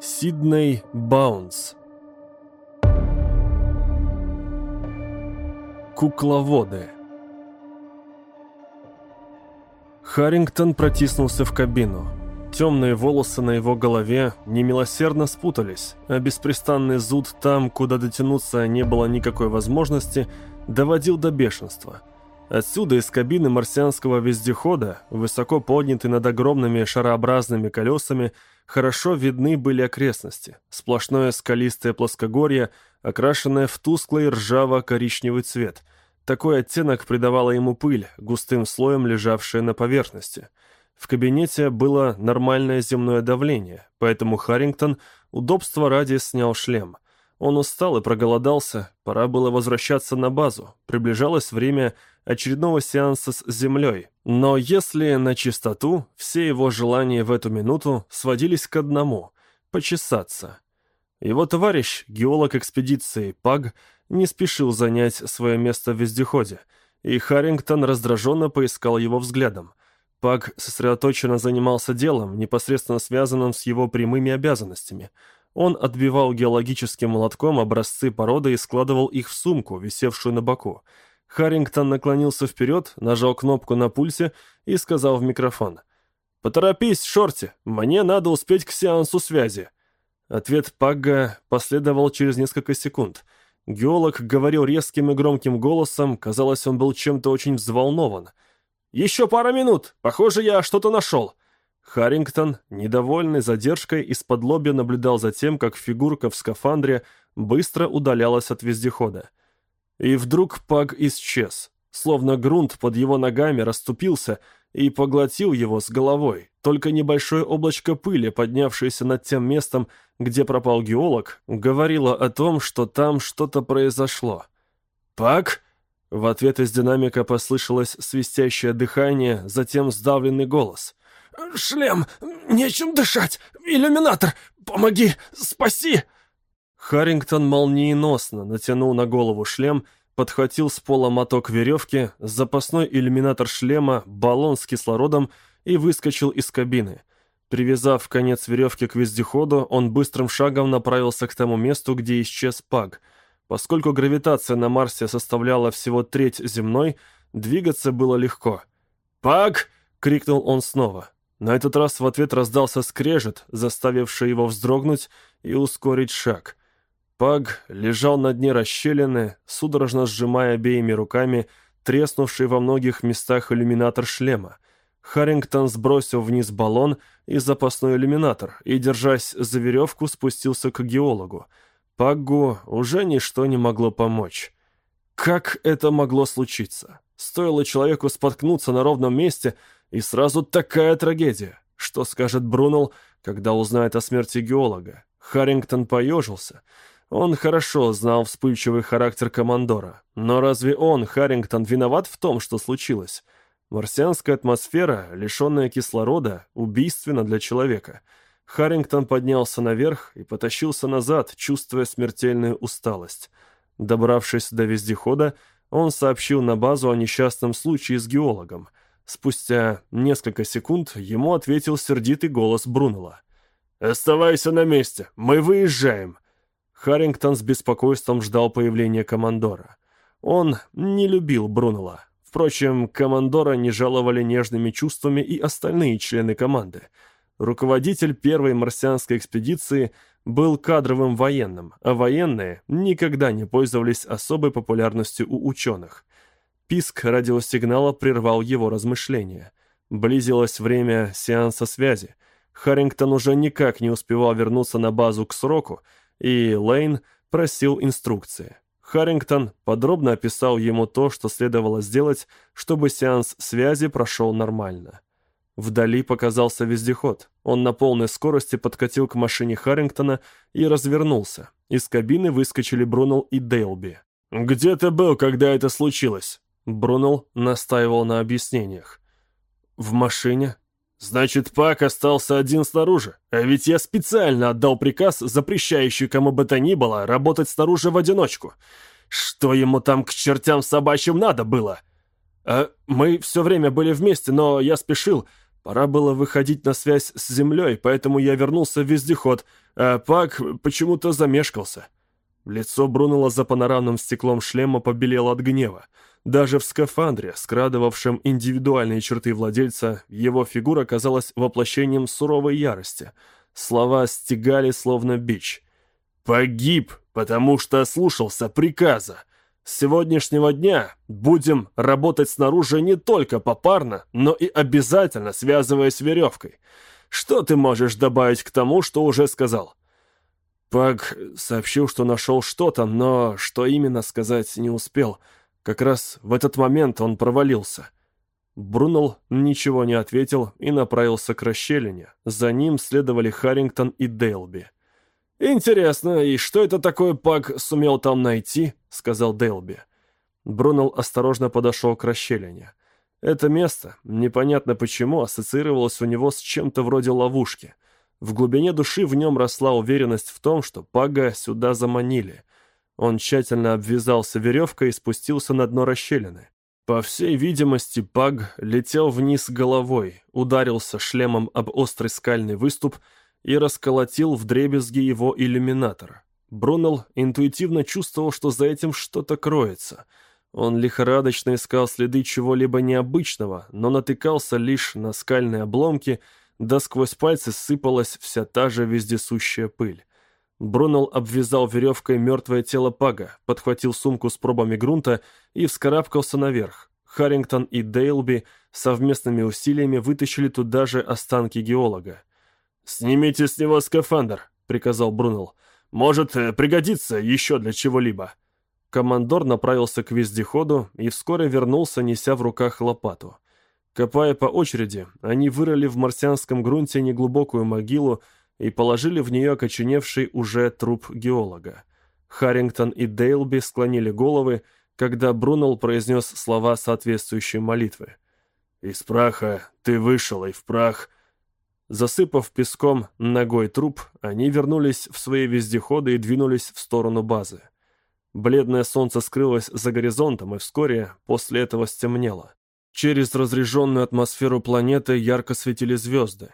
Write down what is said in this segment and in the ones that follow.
Сидней Баунс Кукловоды Харрингтон протиснулся в кабину. Темные волосы на его голове немилосердно спутались, а беспрестанный зуд там, куда дотянуться не было никакой возможности, доводил до бешенства. Отсюда из кабины марсианского вездехода, высоко поднятый над огромными шарообразными колесами, хорошо видны были окрестности. Сплошное скалистое плоскогорье, окрашенное в тусклый ржаво-коричневый цвет. Такой оттенок придавала ему пыль, густым слоем лежавшая на поверхности. В кабинете было нормальное земное давление, поэтому Харрингтон удобство ради снял шлем – он устал и проголодался, пора было возвращаться на базу. Приближалось время очередного сеанса с Землей. Но если на чистоту, все его желания в эту минуту сводились к одному — почесаться. Его товарищ, геолог экспедиции Паг, не спешил занять свое место в вездеходе, и Харрингтон раздраженно поискал его взглядом. Паг сосредоточенно занимался делом, непосредственно связанным с его прямыми обязанностями — он отбивал геологическим молотком образцы породы и складывал их в сумку, висевшую на боку. Харрингтон наклонился вперед, нажал кнопку на пульсе и сказал в микрофон. «Поторопись, Шорти, мне надо успеть к сеансу связи». Ответ Пагга последовал через несколько секунд. Геолог говорил резким и громким голосом, казалось, он был чем-то очень взволнован. «Еще пара минут, похоже, я что-то нашел». Харрингтон, недовольный задержкой, из-под лобья наблюдал за тем, как фигурка в скафандре быстро удалялась от вездехода. И вдруг Паг исчез, словно грунт под его ногами расступился и поглотил его с головой. Только небольшое облачко пыли, поднявшееся над тем местом, где пропал геолог, говорило о том, что там что-то произошло. «Паг?» В ответ из динамика послышалось свистящее дыхание, затем сдавленный голос. «Шлем! Нечем дышать! Иллюминатор! Помоги! Спаси!» Харрингтон молниеносно натянул на голову шлем, подхватил с пола моток веревки, запасной иллюминатор шлема, баллон с кислородом и выскочил из кабины. Привязав конец веревки к вездеходу, он быстрым шагом направился к тому месту, где исчез Паг. Поскольку гравитация на Марсе составляла всего треть земной, двигаться было легко. «Паг!» — крикнул он снова. На этот раз в ответ раздался скрежет, заставивший его вздрогнуть и ускорить шаг. Паг лежал на дне расщелины, судорожно сжимая обеими руками треснувший во многих местах иллюминатор шлема. Харрингтон сбросил вниз баллон и запасной иллюминатор и, держась за веревку, спустился к геологу. Паггу уже ничто не могло помочь. Как это могло случиться? Стоило человеку споткнуться на ровном месте — и сразу такая трагедия. Что скажет Брунелл, когда узнает о смерти геолога? Харрингтон поежился. Он хорошо знал вспыльчивый характер командора. Но разве он, Харрингтон, виноват в том, что случилось? Марсианская атмосфера, лишенная кислорода, убийственна для человека. Харрингтон поднялся наверх и потащился назад, чувствуя смертельную усталость. Добравшись до вездехода, он сообщил на базу о несчастном случае с геологом. Спустя несколько секунд ему ответил сердитый голос Брунелла. «Оставайся на месте, мы выезжаем!» Харрингтон с беспокойством ждал появления командора. Он не любил Брунелла. Впрочем, командора не жаловали нежными чувствами и остальные члены команды. Руководитель первой марсианской экспедиции был кадровым военным, а военные никогда не пользовались особой популярностью у ученых. Писк радиосигнала прервал его размышления. Близилось время сеанса связи. Харрингтон уже никак не успевал вернуться на базу к сроку, и Лейн просил инструкции. Харрингтон подробно описал ему то, что следовало сделать, чтобы сеанс связи прошел нормально. Вдали показался вездеход. Он на полной скорости подкатил к машине Харрингтона и развернулся. Из кабины выскочили Брунелл и Дейлби. «Где ты был, когда это случилось?» Брунелл настаивал на объяснениях. «В машине?» «Значит, Пак остался один снаружи. А ведь я специально отдал приказ, запрещающий кому бы то ни было работать снаружи в одиночку. Что ему там к чертям собачьим надо было?» «А мы все время были вместе, но я спешил. Пора было выходить на связь с землей, поэтому я вернулся в вездеход, а Пак почему-то замешкался. Лицо Брунелла за панорамным стеклом шлема побелело от гнева. Даже в скафандре, скрадывавшем индивидуальные черты владельца, его фигура казалась воплощением суровой ярости. Слова стегали, словно бич. «Погиб, потому что ослушался приказа. С сегодняшнего дня будем работать снаружи не только попарно, но и обязательно связываясь веревкой. Что ты можешь добавить к тому, что уже сказал?» Паг сообщил, что нашел что-то, но что именно сказать не успел. Как раз в этот момент он провалился. Брунелл ничего не ответил и направился к расщелине. За ним следовали Харрингтон и Дейлби. «Интересно, и что это такое Паг сумел там найти?» — сказал Дейлби. Брунелл осторожно подошел к расщелине. Это место, непонятно почему, ассоциировалось у него с чем-то вроде ловушки — в глубине души в нем росла уверенность в том, что Пага сюда заманили. Он тщательно обвязался веревкой и спустился на дно расщелины. По всей видимости, Паг летел вниз головой, ударился шлемом об острый скальный выступ и расколотил вдребезги его иллюминатор. Брунелл интуитивно чувствовал, что за этим что-то кроется. Он лихорадочно искал следы чего-либо необычного, но натыкался лишь на скальные обломки — да сквозь пальцы сыпалась вся та же вездесущая пыль. Брунелл обвязал веревкой мертвое тело Пага, подхватил сумку с пробами грунта и вскарабкался наверх. Харрингтон и Дейлби совместными усилиями вытащили туда же останки геолога. «Снимите с него скафандр», — приказал Брунелл. «Может, э, пригодится еще для чего-либо». Командор направился к вездеходу и вскоре вернулся, неся в руках лопату. Копая по очереди, они вырыли в марсианском грунте неглубокую могилу и положили в нее окоченевший уже труп геолога. Харрингтон и Дейлби склонили головы, когда Брунелл произнес слова соответствующей молитвы. «Из праха ты вышел, и в прах...» Засыпав песком ногой труп, они вернулись в свои вездеходы и двинулись в сторону базы. Бледное солнце скрылось за горизонтом, и вскоре после этого стемнело. Через разреженную атмосферу планеты ярко светили звезды.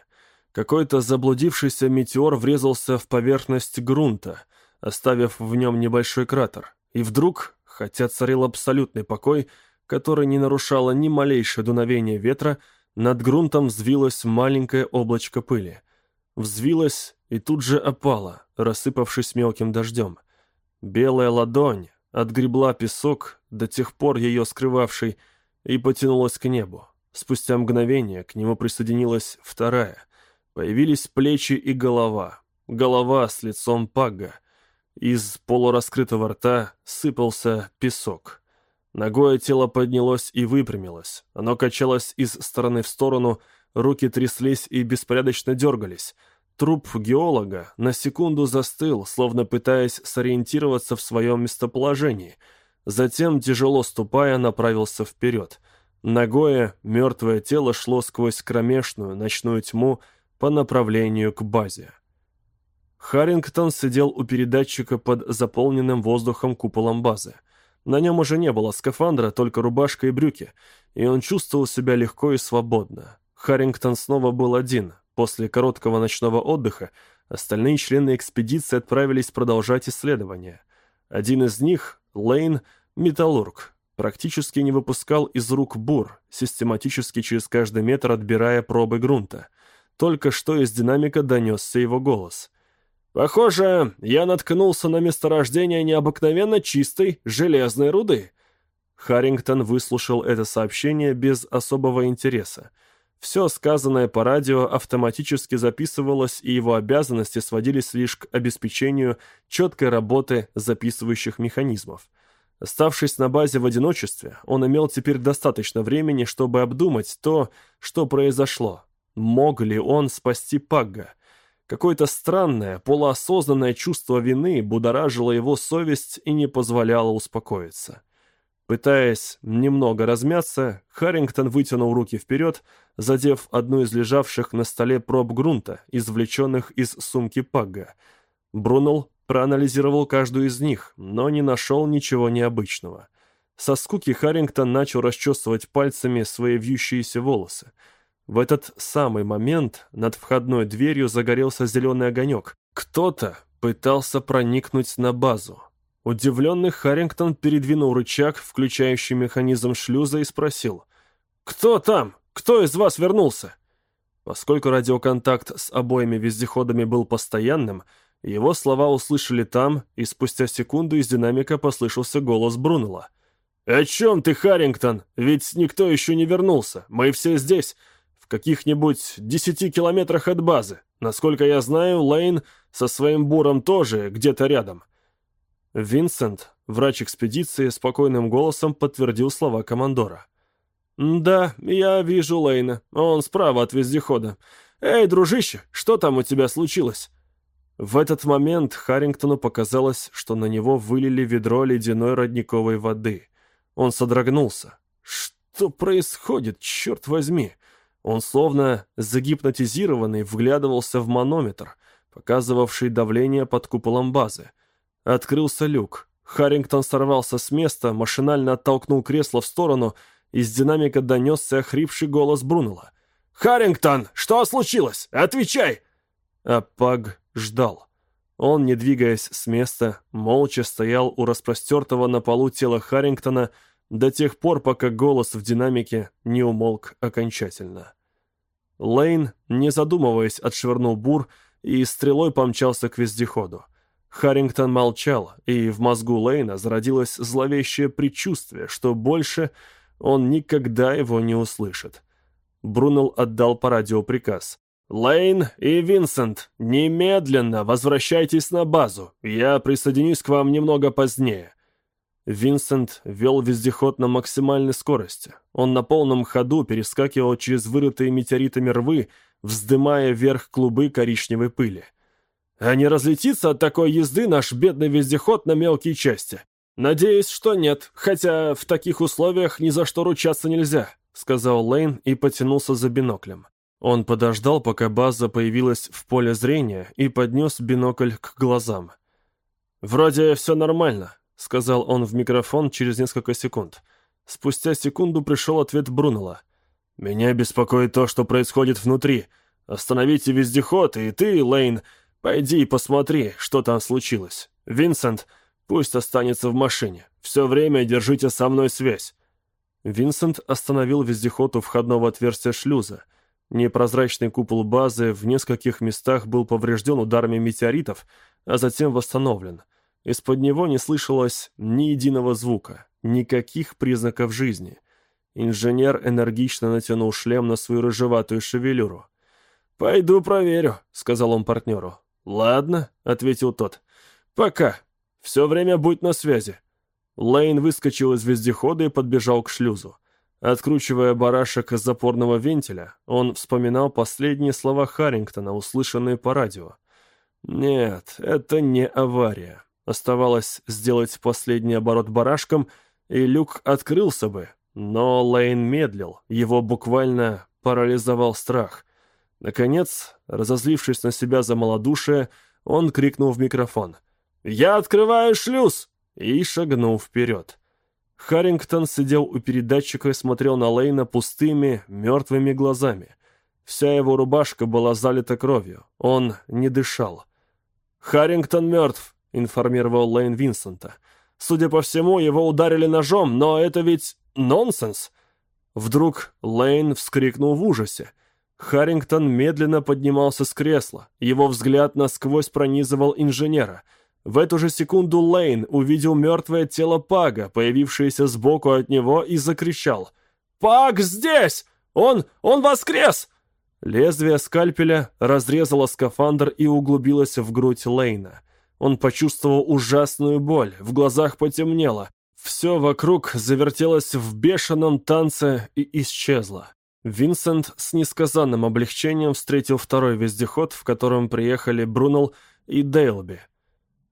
Какой-то заблудившийся метеор врезался в поверхность грунта, оставив в нем небольшой кратер. И вдруг, хотя царил абсолютный покой, который не нарушало ни малейшее дуновение ветра, над грунтом взвилось маленькое облачко пыли. Взвилось и тут же опало, рассыпавшись мелким дождем. Белая ладонь отгребла песок, до тех пор ее скрывавший, и потянулась к небу. Спустя мгновение к нему присоединилась вторая. Появились плечи и голова. Голова с лицом пага. Из полураскрытого рта сыпался песок. Ногое тело поднялось и выпрямилось. Оно качалось из стороны в сторону, руки тряслись и беспорядочно дергались. Труп геолога на секунду застыл, словно пытаясь сориентироваться в своем местоположении — Затем, тяжело ступая, направился вперед. Ногое, мертвое тело шло сквозь кромешную ночную тьму по направлению к базе. Харрингтон сидел у передатчика под заполненным воздухом куполом базы. На нем уже не было скафандра, только рубашка и брюки, и он чувствовал себя легко и свободно. Харрингтон снова был один. После короткого ночного отдыха остальные члены экспедиции отправились продолжать исследования. Один из них, Лейн, металлург, практически не выпускал из рук бур, систематически через каждый метр отбирая пробы грунта. Только что из динамика донесся его голос. «Похоже, я наткнулся на месторождение необыкновенно чистой железной руды». Харрингтон выслушал это сообщение без особого интереса. Все сказанное по радио автоматически записывалось, и его обязанности сводились лишь к обеспечению четкой работы записывающих механизмов. Оставшись на базе в одиночестве, он имел теперь достаточно времени, чтобы обдумать то, что произошло. Мог ли он спасти Пагга? Какое-то странное, полуосознанное чувство вины будоражило его совесть и не позволяло успокоиться. Пытаясь немного размяться, Харрингтон вытянул руки вперед, задев одну из лежавших на столе проб грунта, извлеченных из сумки Пагга. Брунелл проанализировал каждую из них, но не нашел ничего необычного. Со скуки Харрингтон начал расчесывать пальцами свои вьющиеся волосы. В этот самый момент над входной дверью загорелся зеленый огонек. Кто-то пытался проникнуть на базу. Удивленный Харрингтон передвинул рычаг, включающий механизм шлюза, и спросил. «Кто там? Кто из вас вернулся?» Поскольку радиоконтакт с обоими вездеходами был постоянным, его слова услышали там, и спустя секунду из динамика послышался голос Брунелла. «О чем ты, Харрингтон? Ведь никто еще не вернулся. Мы все здесь, в каких-нибудь десяти километрах от базы. Насколько я знаю, Лейн со своим буром тоже где-то рядом». Винсент, врач экспедиции, спокойным голосом подтвердил слова командора. «Да, я вижу Лейна. Он справа от вездехода. Эй, дружище, что там у тебя случилось?» В этот момент Харрингтону показалось, что на него вылили ведро ледяной родниковой воды. Он содрогнулся. «Что происходит, черт возьми?» Он словно загипнотизированный вглядывался в манометр, показывавший давление под куполом базы. Открылся люк. Харрингтон сорвался с места, машинально оттолкнул кресло в сторону, из динамика донесся охрипший голос Брунелла. «Харрингтон, что случилось? Отвечай!» А Паг ждал. Он, не двигаясь с места, молча стоял у распростертого на полу тела Харрингтона до тех пор, пока голос в динамике не умолк окончательно. Лейн, не задумываясь, отшвырнул бур и стрелой помчался к вездеходу. Харрингтон молчал, и в мозгу Лейна зародилось зловещее предчувствие, что больше он никогда его не услышит. Брунелл отдал по радио приказ. «Лейн и Винсент, немедленно возвращайтесь на базу. Я присоединюсь к вам немного позднее». Винсент вел вездеход на максимальной скорости. Он на полном ходу перескакивал через вырытые метеоритами рвы, вздымая вверх клубы коричневой пыли. А не разлетится от такой езды наш бедный вездеход на мелкие части? Надеюсь, что нет, хотя в таких условиях ни за что ручаться нельзя», — сказал Лейн и потянулся за биноклем. Он подождал, пока база появилась в поле зрения и поднес бинокль к глазам. «Вроде все нормально», — сказал он в микрофон через несколько секунд. Спустя секунду пришел ответ Брунелла. «Меня беспокоит то, что происходит внутри. Остановите вездеход, и ты, Лейн, Пойди и посмотри, что там случилось. Винсент, пусть останется в машине. Все время держите со мной связь». Винсент остановил вездеход у входного отверстия шлюза. Непрозрачный купол базы в нескольких местах был поврежден ударами метеоритов, а затем восстановлен. Из-под него не слышалось ни единого звука, никаких признаков жизни. Инженер энергично натянул шлем на свою рыжеватую шевелюру. «Пойду проверю», — сказал он партнеру. «Ладно», — ответил тот. «Пока. Все время будь на связи». Лейн выскочил из вездехода и подбежал к шлюзу. Откручивая барашек из запорного вентиля, он вспоминал последние слова Харрингтона, услышанные по радио. «Нет, это не авария. Оставалось сделать последний оборот барашком, и люк открылся бы. Но Лейн медлил, его буквально парализовал страх. Наконец, разозлившись на себя за малодушие, он крикнул в микрофон. «Я открываю шлюз!» и шагнул вперед. Харрингтон сидел у передатчика и смотрел на Лейна пустыми, мертвыми глазами. Вся его рубашка была залита кровью. Он не дышал. «Харрингтон мертв», — информировал Лейн Винсента. «Судя по всему, его ударили ножом, но это ведь нонсенс!» Вдруг Лейн вскрикнул в ужасе. Харрингтон медленно поднимался с кресла. Его взгляд насквозь пронизывал инженера. В эту же секунду Лейн увидел мертвое тело Пага, появившееся сбоку от него, и закричал. «Паг здесь! Он... он воскрес!» Лезвие скальпеля разрезало скафандр и углубилось в грудь Лейна. Он почувствовал ужасную боль, в глазах потемнело. Все вокруг завертелось в бешеном танце и исчезло. Винсент с несказанным облегчением встретил второй вездеход, в котором приехали Брунелл и Дейлби.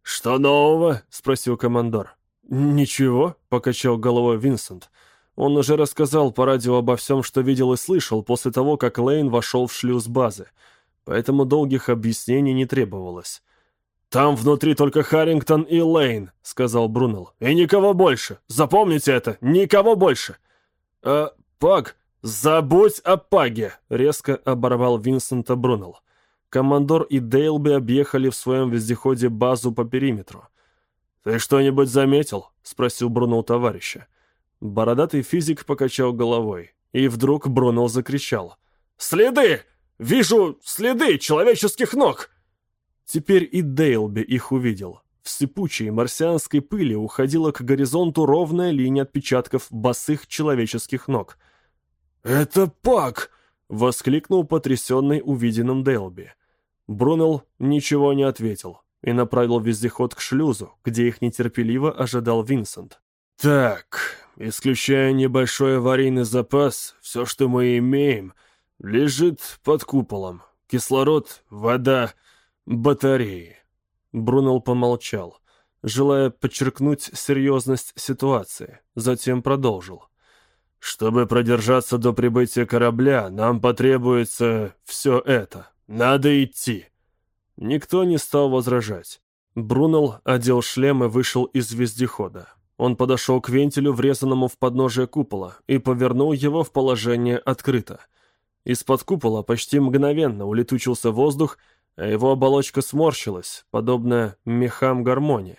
«Что нового?» — спросил командор. «Ничего», — покачал головой Винсент. Он уже рассказал по радио обо всем, что видел и слышал после того, как Лейн вошел в шлюз базы, поэтому долгих объяснений не требовалось. «Там внутри только Харрингтон и Лейн», — сказал Брунелл. «И никого больше. Запомните это, никого больше». «А, Пак», «Забудь о Паге!» — резко оборвал Винсента Брунелл. Командор и Дейлби объехали в своем вездеходе базу по периметру. «Ты что-нибудь заметил?» — спросил Брунелл товарища. Бородатый физик покачал головой, и вдруг Брунелл закричал. «Следы! Вижу следы человеческих ног!» Теперь и Дейлби их увидел. В сыпучей марсианской пыли уходила к горизонту ровная линия отпечатков босых человеческих ног. «Это Пак!» — воскликнул потрясенный увиденным Дейлби. Брунелл ничего не ответил и направил вездеход к шлюзу, где их нетерпеливо ожидал Винсент. «Так, исключая небольшой аварийный запас, все, что мы имеем, лежит под куполом. Кислород, вода, батареи». Брунелл помолчал, желая подчеркнуть серьезность ситуации, затем продолжил. «Чтобы продержаться до прибытия корабля, нам потребуется все это. Надо идти». Никто не стал возражать. Брунелл одел шлем и вышел из вездехода. Он подошел к вентилю, врезанному в подножие купола, и повернул его в положение открыто. Из-под купола почти мгновенно улетучился воздух, а его оболочка сморщилась, подобно мехам гармонии,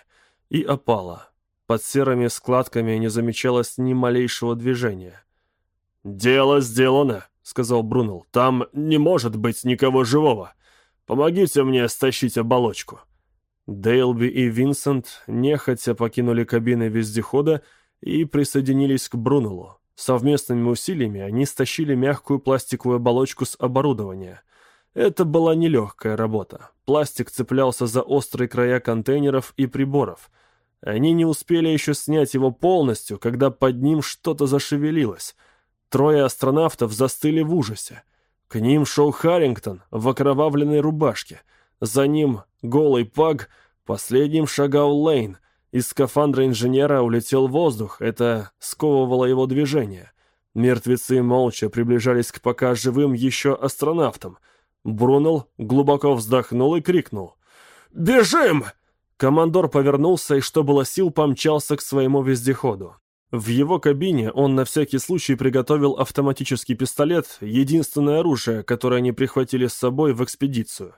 и опала. Под серыми складками не замечалось ни малейшего движения. «Дело сделано», — сказал Брунелл. «Там не может быть никого живого. Помогите мне стащить оболочку». Дейлби и Винсент нехотя покинули кабины вездехода и присоединились к Брунеллу. Совместными усилиями они стащили мягкую пластиковую оболочку с оборудования. Это была нелегкая работа. Пластик цеплялся за острые края контейнеров и приборов. Они не успели еще снять его полностью, когда под ним что-то зашевелилось. Трое астронавтов застыли в ужасе. К ним шел Харрингтон в окровавленной рубашке. За ним голый паг, последним шагал Лейн. Из скафандра инженера улетел воздух, это сковывало его движение. Мертвецы молча приближались к пока живым еще астронавтам. Брунелл глубоко вздохнул и крикнул. «Бежим!» Командор повернулся и, что было сил, помчался к своему вездеходу. В его кабине он на всякий случай приготовил автоматический пистолет, единственное оружие, которое они прихватили с собой в экспедицию.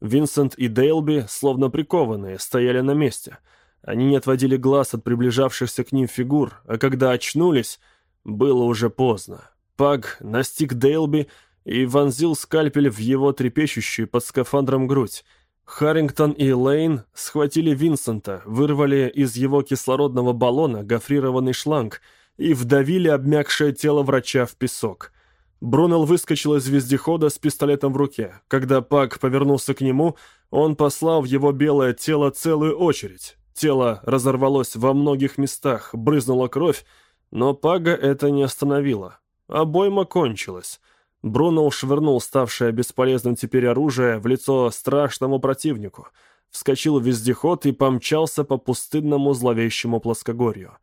Винсент и Дейлби, словно прикованные, стояли на месте. Они не отводили глаз от приближавшихся к ним фигур, а когда очнулись, было уже поздно. Паг настиг Дейлби и вонзил скальпель в его трепещущую под скафандром грудь. Харрингтон и Лейн схватили Винсента, вырвали из его кислородного баллона гофрированный шланг и вдавили обмякшее тело врача в песок. Брунелл выскочил из вездехода с пистолетом в руке. Когда Пак повернулся к нему, он послал в его белое тело целую очередь. Тело разорвалось во многих местах, брызнула кровь, но Пага это не остановило. Обойма кончилась. Бруно швырнул ставшее бесполезным теперь оружие в лицо страшному противнику, вскочил в вездеход и помчался по пустынному зловещему плоскогорью.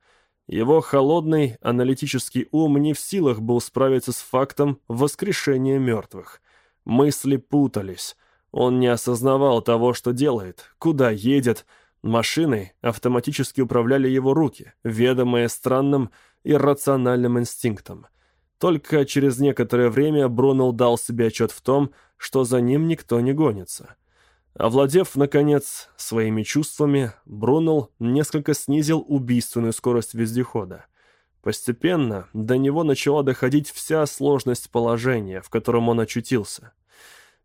Его холодный аналитический ум не в силах был справиться с фактом воскрешения мертвых. Мысли путались. Он не осознавал того, что делает, куда едет. Машиной автоматически управляли его руки, ведомые странным иррациональным инстинктом. Только через некоторое время Брунелл дал себе отчет в том, что за ним никто не гонится. Овладев, наконец, своими чувствами, Брунелл несколько снизил убийственную скорость вездехода. Постепенно до него начала доходить вся сложность положения, в котором он очутился.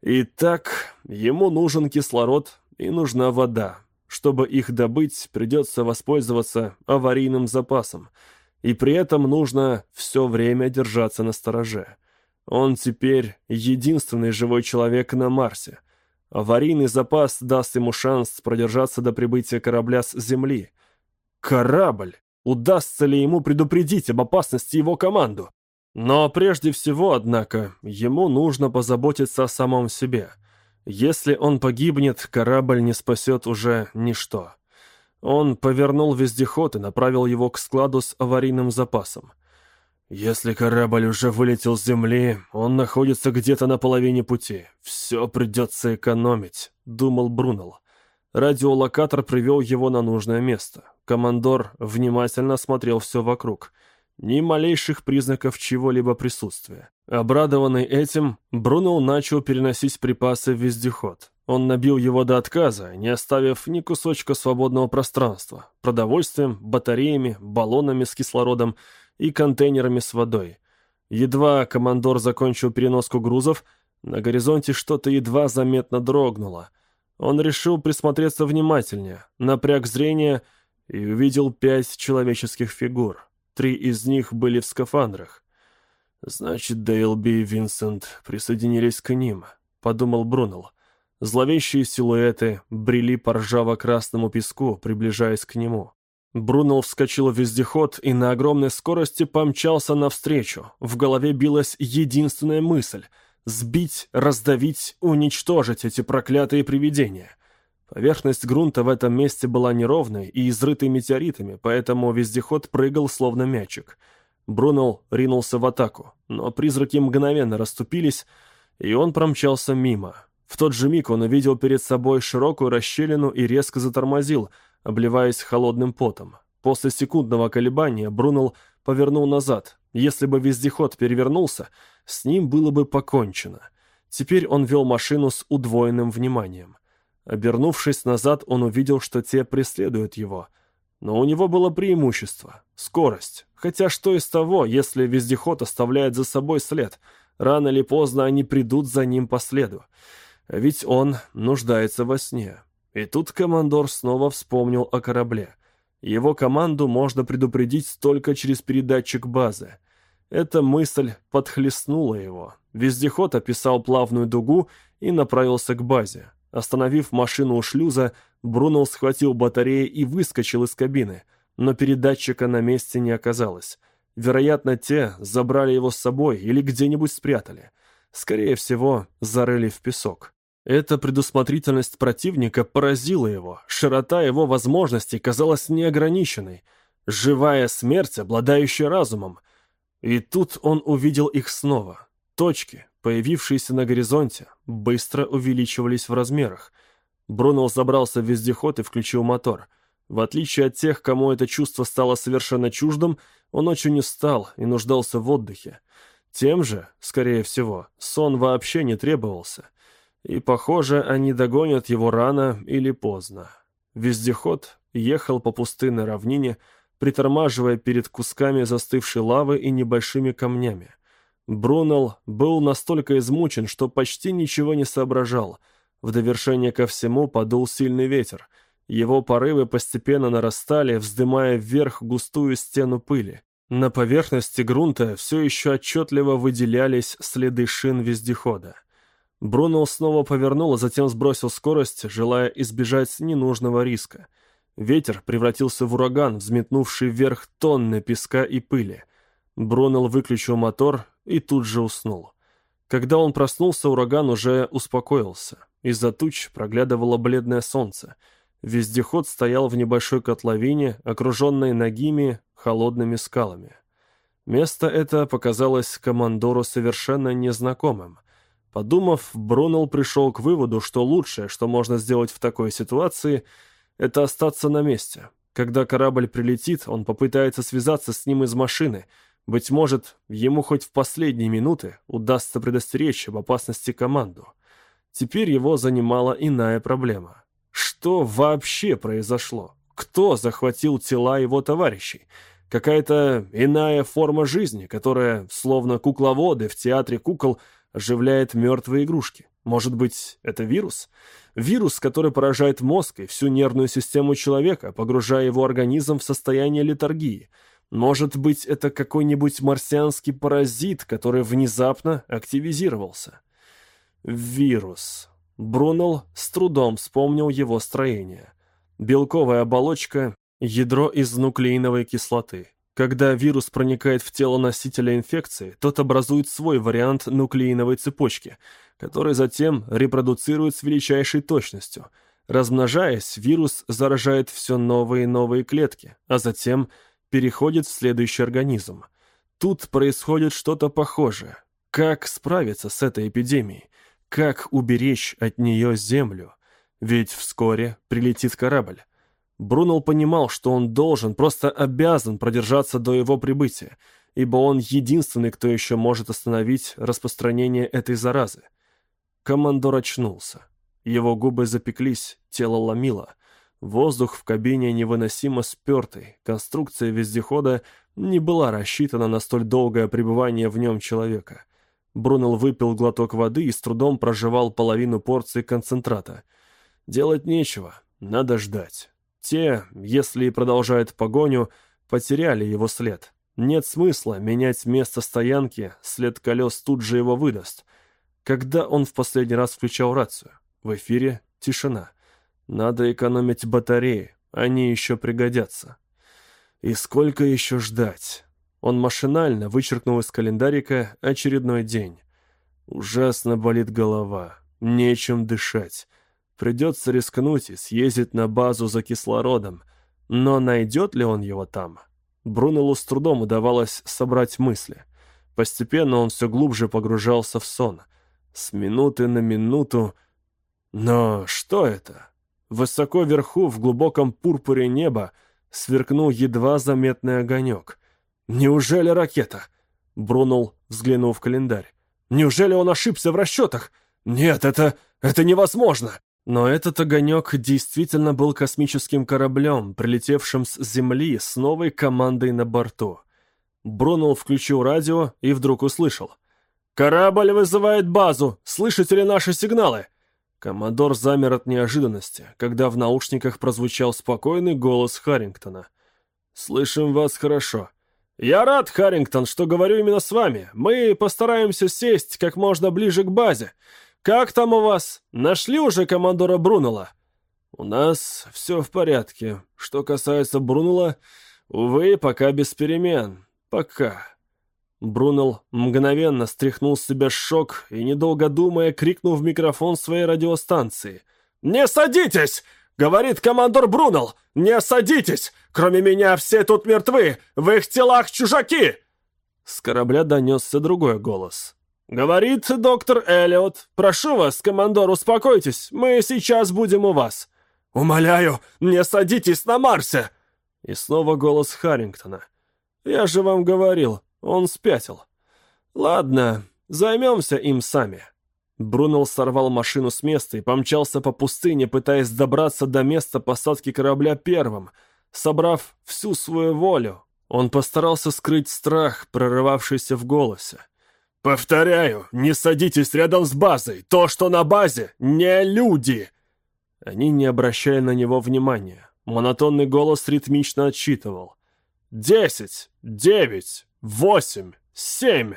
Итак, ему нужен кислород и нужна вода. Чтобы их добыть, придется воспользоваться аварийным запасом – и при этом нужно все время держаться на стороже. Он теперь единственный живой человек на Марсе. Аварийный запас даст ему шанс продержаться до прибытия корабля с Земли. Корабль! Удастся ли ему предупредить об опасности его команду? Но прежде всего, однако, ему нужно позаботиться о самом себе. Если он погибнет, корабль не спасет уже ничто. Он повернул вездеход и направил его к складу с аварийным запасом. «Если корабль уже вылетел с земли, он находится где-то на половине пути. Все придется экономить», — думал Брунелл. Радиолокатор привел его на нужное место. Командор внимательно осмотрел все вокруг. Ни малейших признаков чего-либо присутствия. Обрадованный этим, Брунел начал переносить припасы в вездеход. Он набил его до отказа, не оставив ни кусочка свободного пространства, продовольствием, батареями, баллонами с кислородом и контейнерами с водой. Едва командор закончил переноску грузов, на горизонте что-то едва заметно дрогнуло. Он решил присмотреться внимательнее, напряг зрение и увидел пять человеческих фигур. Три из них были в скафандрах. «Значит, Дейлби и Винсент присоединились к ним», — подумал Брунелл. Зловещие силуэты брели по ржаво-красному песку, приближаясь к нему. Брунелл вскочил в вездеход и на огромной скорости помчался навстречу. В голове билась единственная мысль — сбить, раздавить, уничтожить эти проклятые привидения. Поверхность грунта в этом месте была неровной и изрытой метеоритами, поэтому вездеход прыгал словно мячик. Брунелл ринулся в атаку, но призраки мгновенно расступились, и он промчался мимо — в тот же миг он увидел перед собой широкую расщелину и резко затормозил, обливаясь холодным потом. После секундного колебания Брунел повернул назад. Если бы вездеход перевернулся, с ним было бы покончено. Теперь он вел машину с удвоенным вниманием. Обернувшись назад, он увидел, что те преследуют его. Но у него было преимущество — скорость. Хотя что из того, если вездеход оставляет за собой след? Рано или поздно они придут за ним по следу. Ведь он нуждается во сне. И тут командор снова вспомнил о корабле. Его команду можно предупредить только через передатчик базы. Эта мысль подхлестнула его. Вездеход описал плавную дугу и направился к базе. Остановив машину у шлюза, Брунел схватил батареи и выскочил из кабины, но передатчика на месте не оказалось. Вероятно, те забрали его с собой или где-нибудь спрятали. Скорее всего, зарыли в песок. Эта предусмотрительность противника поразила его, широта его возможностей казалась неограниченной. Живая смерть, обладающая разумом. И тут он увидел их снова. Точки, появившиеся на горизонте, быстро увеличивались в размерах. Брунелл забрался в вездеход и включил мотор. В отличие от тех, кому это чувство стало совершенно чуждым, он очень устал и нуждался в отдыхе. Тем же, скорее всего, сон вообще не требовался — и, похоже, они догонят его рано или поздно. Вездеход ехал по пустынной равнине, притормаживая перед кусками застывшей лавы и небольшими камнями. Брунелл был настолько измучен, что почти ничего не соображал. В довершение ко всему подул сильный ветер. Его порывы постепенно нарастали, вздымая вверх густую стену пыли. На поверхности грунта все еще отчетливо выделялись следы шин вездехода. Бруно снова повернул, а затем сбросил скорость, желая избежать ненужного риска. Ветер превратился в ураган, взметнувший вверх тонны песка и пыли. Брунел выключил мотор и тут же уснул. Когда он проснулся, ураган уже успокоился. Из-за туч проглядывало бледное солнце. Вездеход стоял в небольшой котловине, окруженной ногими, холодными скалами. Место это показалось командору совершенно незнакомым. Подумав, Брунелл пришел к выводу, что лучшее, что можно сделать в такой ситуации, это остаться на месте. Когда корабль прилетит, он попытается связаться с ним из машины. Быть может, ему хоть в последние минуты удастся предостеречь об опасности команду. Теперь его занимала иная проблема. Что вообще произошло? Кто захватил тела его товарищей? Какая-то иная форма жизни, которая, словно кукловоды в театре кукол, оживляет мертвые игрушки. Может быть, это вирус? Вирус, который поражает мозг и всю нервную систему человека, погружая его организм в состояние летаргии. Может быть, это какой-нибудь марсианский паразит, который внезапно активизировался. Вирус. Брунелл с трудом вспомнил его строение. Белковая оболочка, ядро из нуклеиновой кислоты. Когда вирус проникает в тело носителя инфекции, тот образует свой вариант нуклеиновой цепочки, который затем репродуцирует с величайшей точностью. Размножаясь, вирус заражает все новые и новые клетки, а затем переходит в следующий организм. Тут происходит что-то похожее. Как справиться с этой эпидемией? Как уберечь от нее Землю? Ведь вскоре прилетит корабль. Брунел понимал, что он должен, просто обязан продержаться до его прибытия, ибо он единственный, кто еще может остановить распространение этой заразы. Командор очнулся. Его губы запеклись, тело ломило. Воздух в кабине невыносимо спертый, конструкция вездехода не была рассчитана на столь долгое пребывание в нем человека. Брунел выпил глоток воды и с трудом прожевал половину порции концентрата. Делать нечего, надо ждать. Те, если и продолжают погоню, потеряли его след. Нет смысла менять место стоянки, след колес тут же его выдаст. Когда он в последний раз включал рацию? В эфире тишина. Надо экономить батареи, они еще пригодятся. И сколько еще ждать? Он машинально вычеркнул из календарика очередной день. Ужасно болит голова, нечем дышать. Придется рискнуть и съездить на базу за кислородом. Но найдет ли он его там? Брунеллу с трудом удавалось собрать мысли. Постепенно он все глубже погружался в сон. С минуты на минуту... Но что это? Высоко вверху, в глубоком пурпуре неба, сверкнул едва заметный огонек. «Неужели ракета?» Брунул, взглянув в календарь. «Неужели он ошибся в расчетах? Нет, это... это невозможно!» Но этот огонек действительно был космическим кораблем, прилетевшим с Земли с новой командой на борту. Брунел включил радио и вдруг услышал. «Корабль вызывает базу! Слышите ли наши сигналы?» Коммодор замер от неожиданности, когда в наушниках прозвучал спокойный голос Харрингтона. «Слышим вас хорошо». «Я рад, Харрингтон, что говорю именно с вами. Мы постараемся сесть как можно ближе к базе. «Как там у вас? Нашли уже командора Брунелла?» «У нас все в порядке. Что касается Брунелла, увы, пока без перемен. Пока». Брунелл мгновенно стряхнул с себя шок и, недолго думая, крикнул в микрофон своей радиостанции. «Не садитесь!» — говорит командор Брунелл. «Не садитесь! Кроме меня все тут мертвы! В их телах чужаки!» С корабля донесся другой голос. «Говорит доктор Эллиот. Прошу вас, командор, успокойтесь. Мы сейчас будем у вас». «Умоляю, не садитесь на Марсе!» И снова голос Харрингтона. «Я же вам говорил, он спятил». «Ладно, займемся им сами». Брунелл сорвал машину с места и помчался по пустыне, пытаясь добраться до места посадки корабля первым. Собрав всю свою волю, он постарался скрыть страх, прорывавшийся в голосе. «Повторяю, не садитесь рядом с базой. То, что на базе, не люди!» Они не обращали на него внимания. Монотонный голос ритмично отсчитывал. «Десять! Девять! Восемь! Семь!»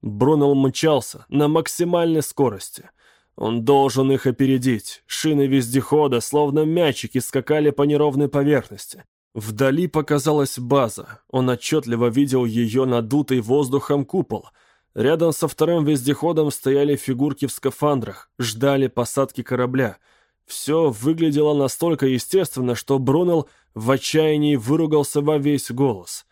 Брунел мчался на максимальной скорости. Он должен их опередить. Шины вездехода, словно мячики, скакали по неровной поверхности. Вдали показалась база. Он отчетливо видел ее надутый воздухом купол — Рядом со вторым вездеходом стояли фигурки в скафандрах, ждали посадки корабля. Все выглядело настолько естественно, что Брунел в отчаянии выругался во весь голос.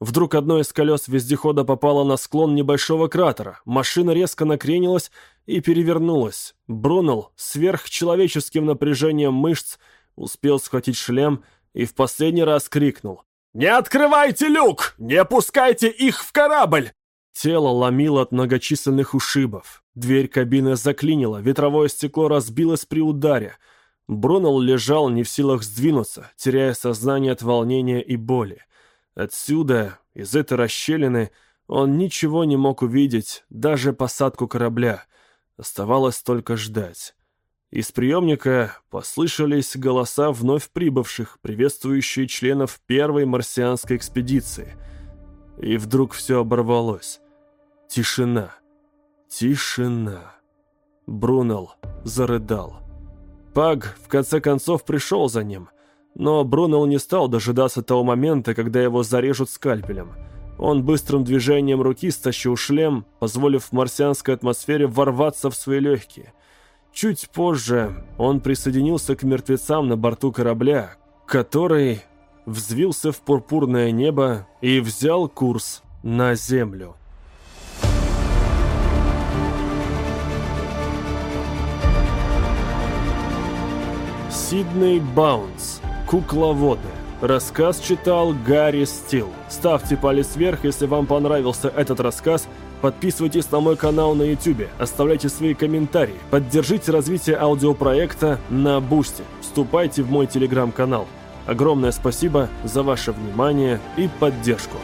Вдруг одно из колес вездехода попало на склон небольшого кратера. Машина резко накренилась и перевернулась. Брунел сверхчеловеческим напряжением мышц успел схватить шлем и в последний раз крикнул. «Не открывайте люк! Не пускайте их в корабль! Тело ломило от многочисленных ушибов. Дверь кабины заклинила, ветровое стекло разбилось при ударе. Брунелл лежал не в силах сдвинуться, теряя сознание от волнения и боли. Отсюда, из этой расщелины, он ничего не мог увидеть, даже посадку корабля. Оставалось только ждать. Из приемника послышались голоса вновь прибывших, приветствующие членов первой марсианской экспедиции — и вдруг все оборвалось. Тишина. Тишина. Брунел зарыдал. Паг в конце концов пришел за ним, но Брунел не стал дожидаться того момента, когда его зарежут скальпелем. Он быстрым движением руки стащил шлем, позволив марсианской атмосфере ворваться в свои легкие. Чуть позже он присоединился к мертвецам на борту корабля, который взвился в пурпурное небо и взял курс на землю. Сидней Баунс. Кукловоды. Рассказ читал Гарри Стил. Ставьте палец вверх, если вам понравился этот рассказ. Подписывайтесь на мой канал на YouTube, оставляйте свои комментарии, поддержите развитие аудиопроекта на Бусти, вступайте в мой телеграм-канал. Огромное спасибо за ваше внимание и поддержку.